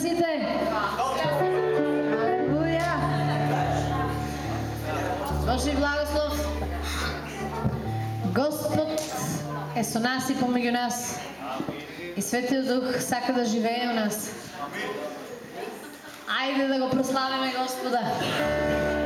възрастните. Аллилуйя! Божи благослов! Господ е со нас и помеѓу нас. И Светиот Дух сака да живее у нас. Ајде да го прославиме Господа.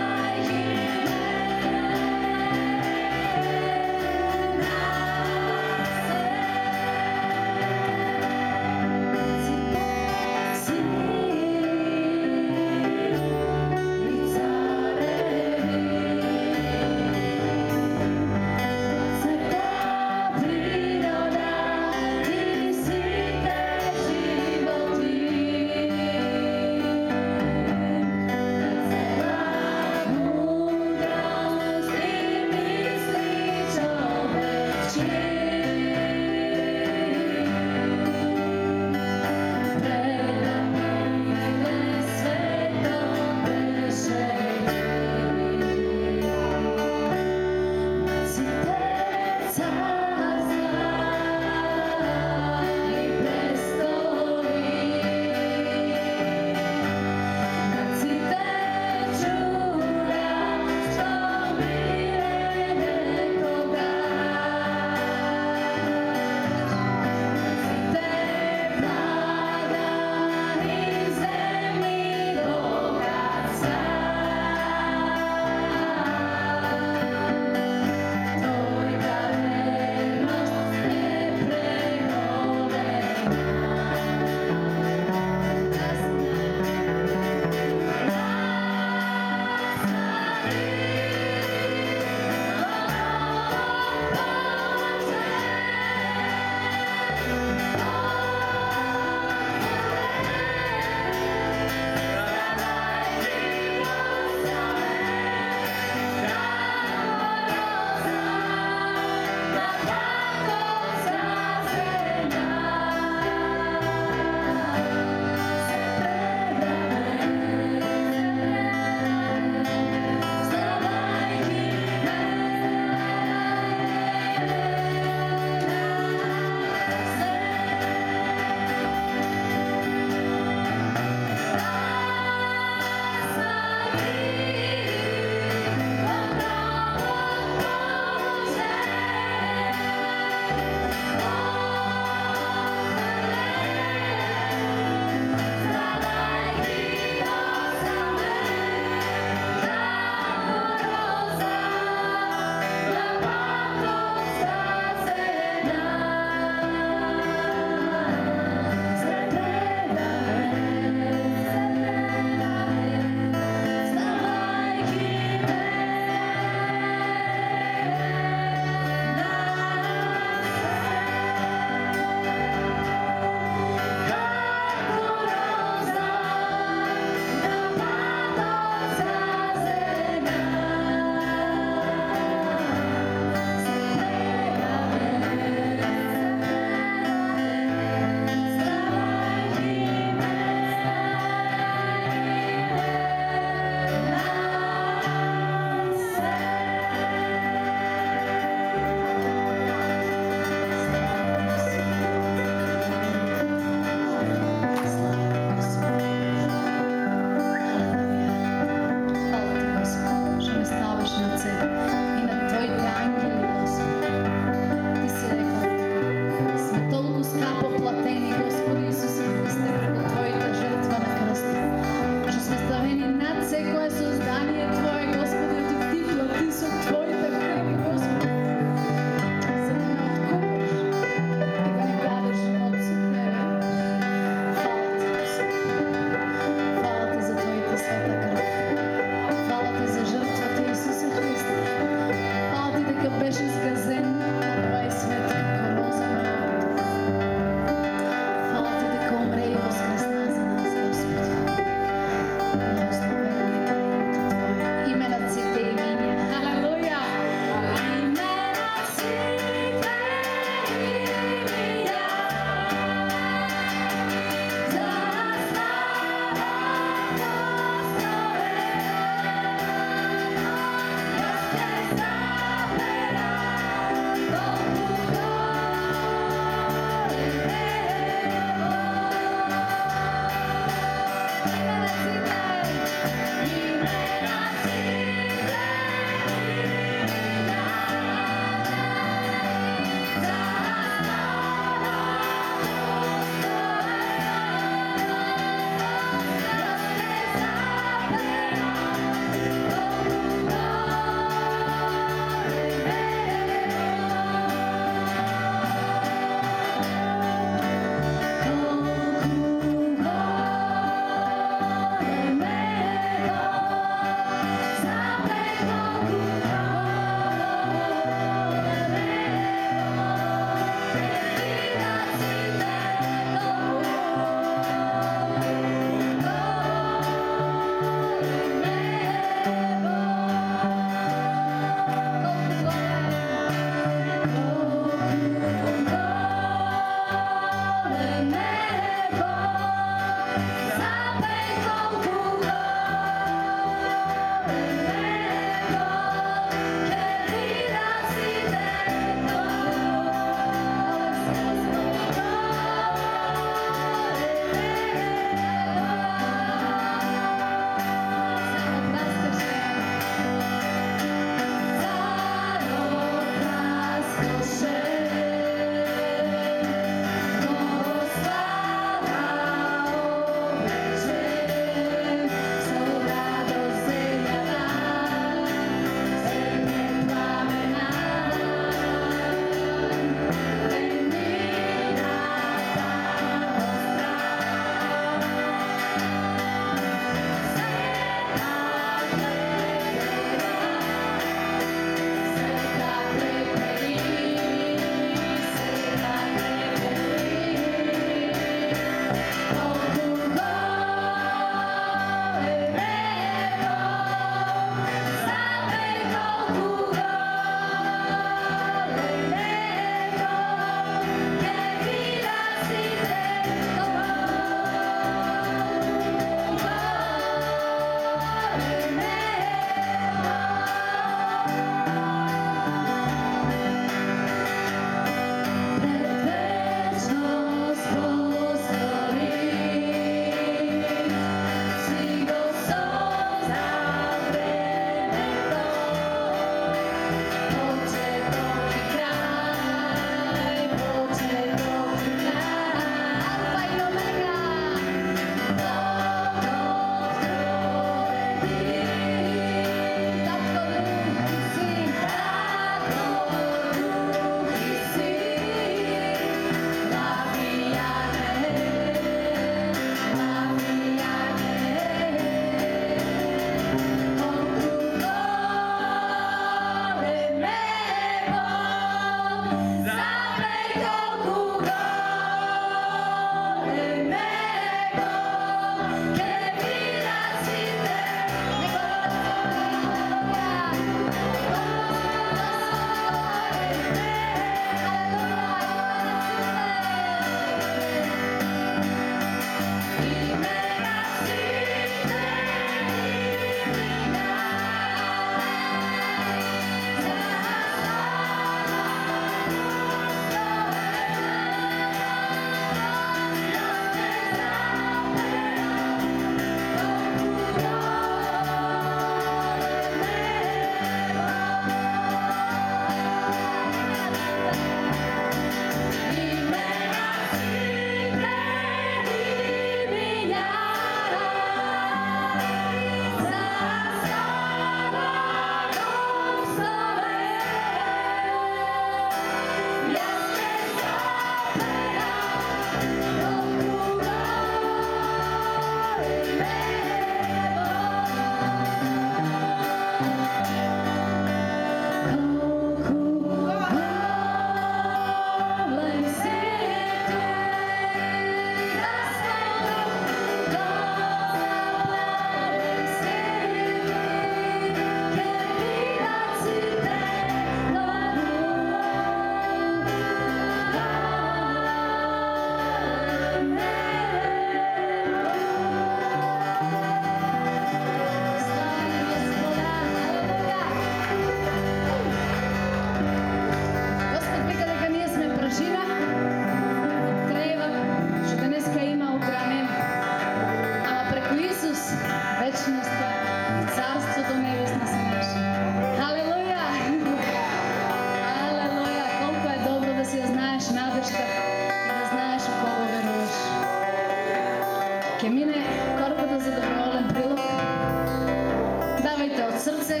srce,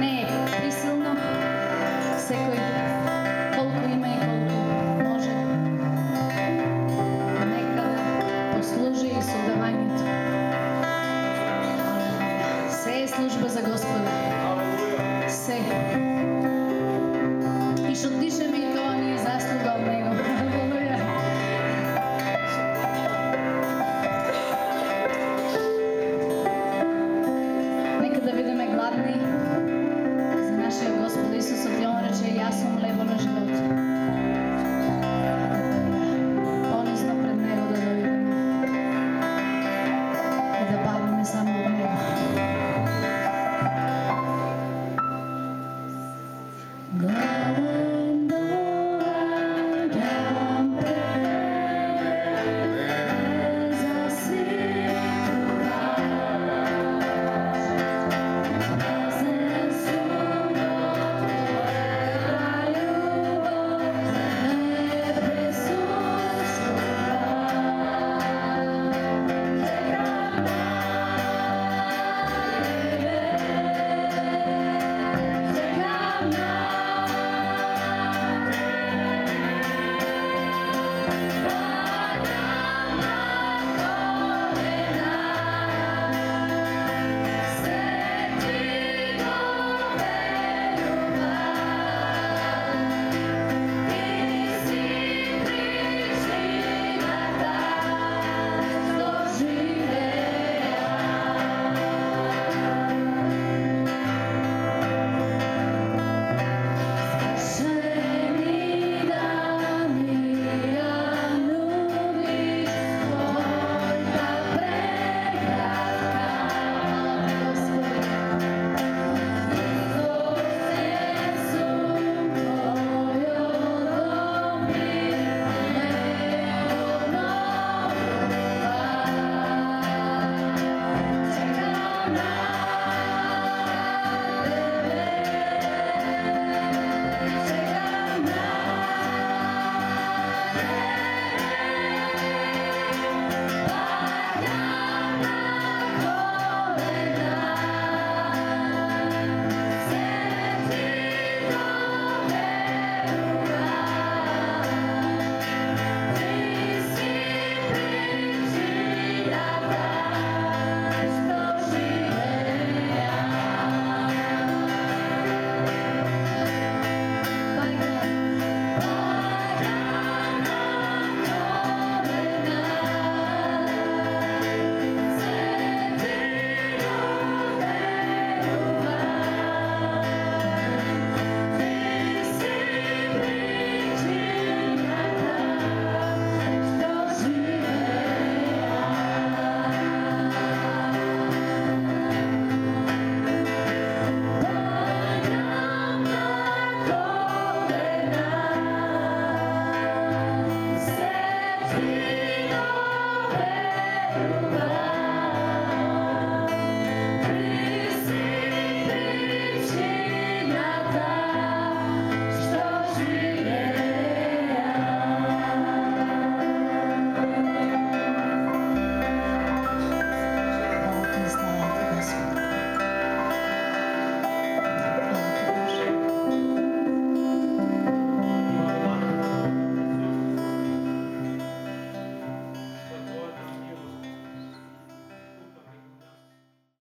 ne prisilno, se koji